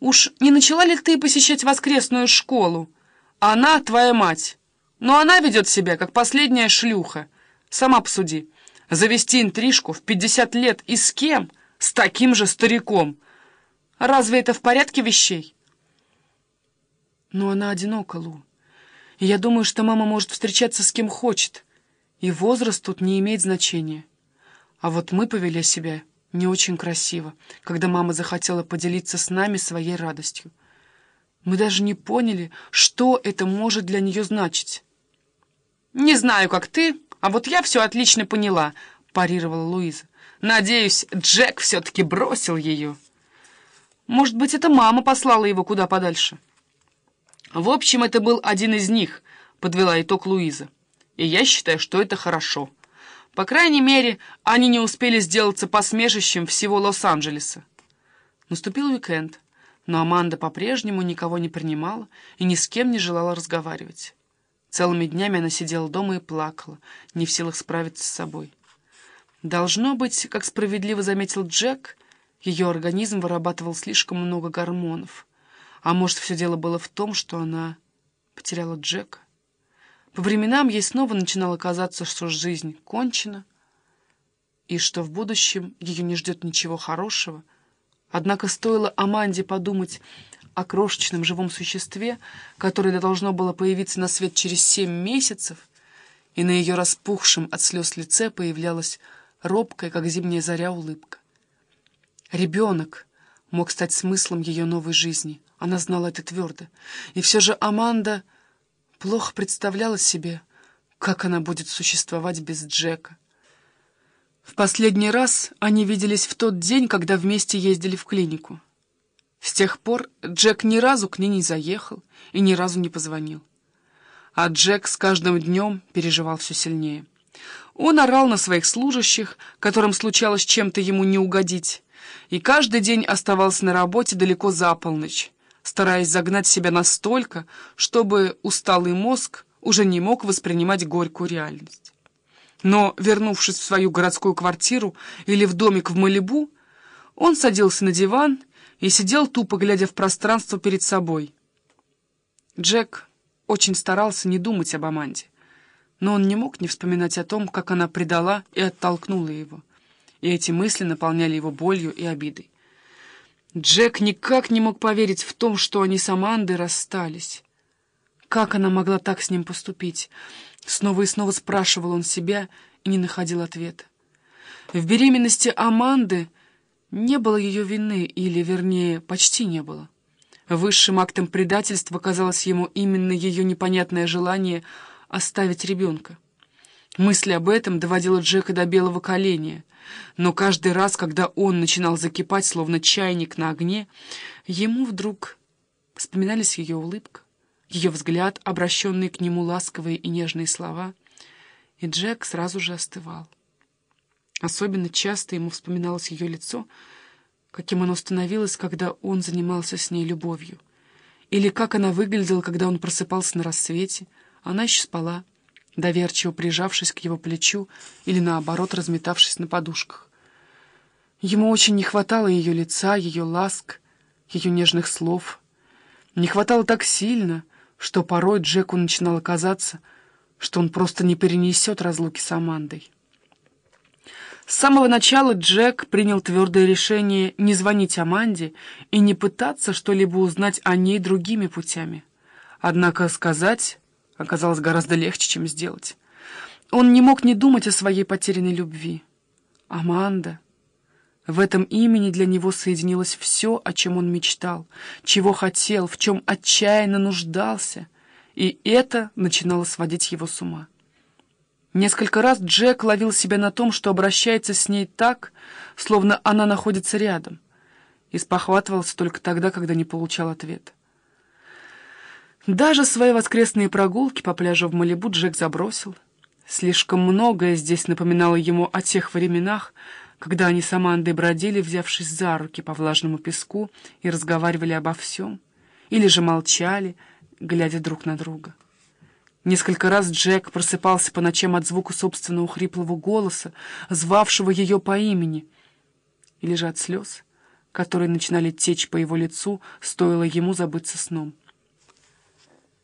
Уж не начала ли ты посещать воскресную школу? Она твоя мать. Но она ведет себя, как последняя шлюха. Сама посуди. Завести интрижку в 50 лет и с кем? С таким же стариком. Разве это в порядке вещей? Но она одинока, Лу. Я думаю, что мама может встречаться с кем хочет. И возраст тут не имеет значения. А вот мы повели себя не очень красиво, когда мама захотела поделиться с нами своей радостью. Мы даже не поняли, что это может для нее значить. «Не знаю, как ты, а вот я все отлично поняла», — парировала Луиза. «Надеюсь, Джек все-таки бросил ее». «Может быть, это мама послала его куда подальше?» «В общем, это был один из них», — подвела итог Луиза. «И я считаю, что это хорошо». По крайней мере, они не успели сделаться посмешищем всего Лос-Анджелеса. Наступил уикенд, но Аманда по-прежнему никого не принимала и ни с кем не желала разговаривать. Целыми днями она сидела дома и плакала, не в силах справиться с собой. Должно быть, как справедливо заметил Джек, ее организм вырабатывал слишком много гормонов. А может, все дело было в том, что она потеряла Джека? По временам ей снова начинало казаться, что жизнь кончена, и что в будущем ее не ждет ничего хорошего. Однако стоило Аманде подумать о крошечном живом существе, которое должно было появиться на свет через семь месяцев, и на ее распухшем от слез лице появлялась робкая, как зимняя заря, улыбка. Ребенок мог стать смыслом ее новой жизни. Она знала это твердо. И все же Аманда плохо представляла себе, как она будет существовать без Джека. В последний раз они виделись в тот день, когда вместе ездили в клинику. С тех пор Джек ни разу к ней не заехал и ни разу не позвонил. А Джек с каждым днем переживал все сильнее. Он орал на своих служащих, которым случалось чем-то ему не угодить, и каждый день оставался на работе далеко за полночь, стараясь загнать себя настолько, чтобы усталый мозг уже не мог воспринимать горькую реальность. Но, вернувшись в свою городскую квартиру или в домик в Малибу, он садился на диван и сидел тупо, глядя в пространство перед собой. Джек очень старался не думать об Аманде, но он не мог не вспоминать о том, как она предала и оттолкнула его, и эти мысли наполняли его болью и обидой. Джек никак не мог поверить в том, что они с Амандой расстались. Как она могла так с ним поступить? Снова и снова спрашивал он себя и не находил ответа. В беременности Аманды не было ее вины, или, вернее, почти не было. Высшим актом предательства казалось ему именно ее непонятное желание оставить ребенка. Мысль об этом доводила Джека до белого коленя, но каждый раз, когда он начинал закипать, словно чайник на огне, ему вдруг вспоминались ее улыбка, ее взгляд, обращенный к нему ласковые и нежные слова, и Джек сразу же остывал. Особенно часто ему вспоминалось ее лицо, каким оно становилось, когда он занимался с ней любовью, или как она выглядела, когда он просыпался на рассвете, она еще спала, доверчиво прижавшись к его плечу или, наоборот, разметавшись на подушках. Ему очень не хватало ее лица, ее ласк, ее нежных слов. Не хватало так сильно, что порой Джеку начинало казаться, что он просто не перенесет разлуки с Амандой. С самого начала Джек принял твердое решение не звонить Аманде и не пытаться что-либо узнать о ней другими путями. Однако сказать оказалось гораздо легче, чем сделать. Он не мог не думать о своей потерянной любви. Аманда. В этом имени для него соединилось все, о чем он мечтал, чего хотел, в чем отчаянно нуждался, и это начинало сводить его с ума. Несколько раз Джек ловил себя на том, что обращается с ней так, словно она находится рядом, и спохватывался только тогда, когда не получал ответа. Даже свои воскресные прогулки по пляжу в Малибу Джек забросил. Слишком многое здесь напоминало ему о тех временах, когда они с Амандой бродили, взявшись за руки по влажному песку и разговаривали обо всем, или же молчали, глядя друг на друга. Несколько раз Джек просыпался по ночам от звука собственного хриплого голоса, звавшего ее по имени, или же от слез, которые начинали течь по его лицу, стоило ему забыться сном.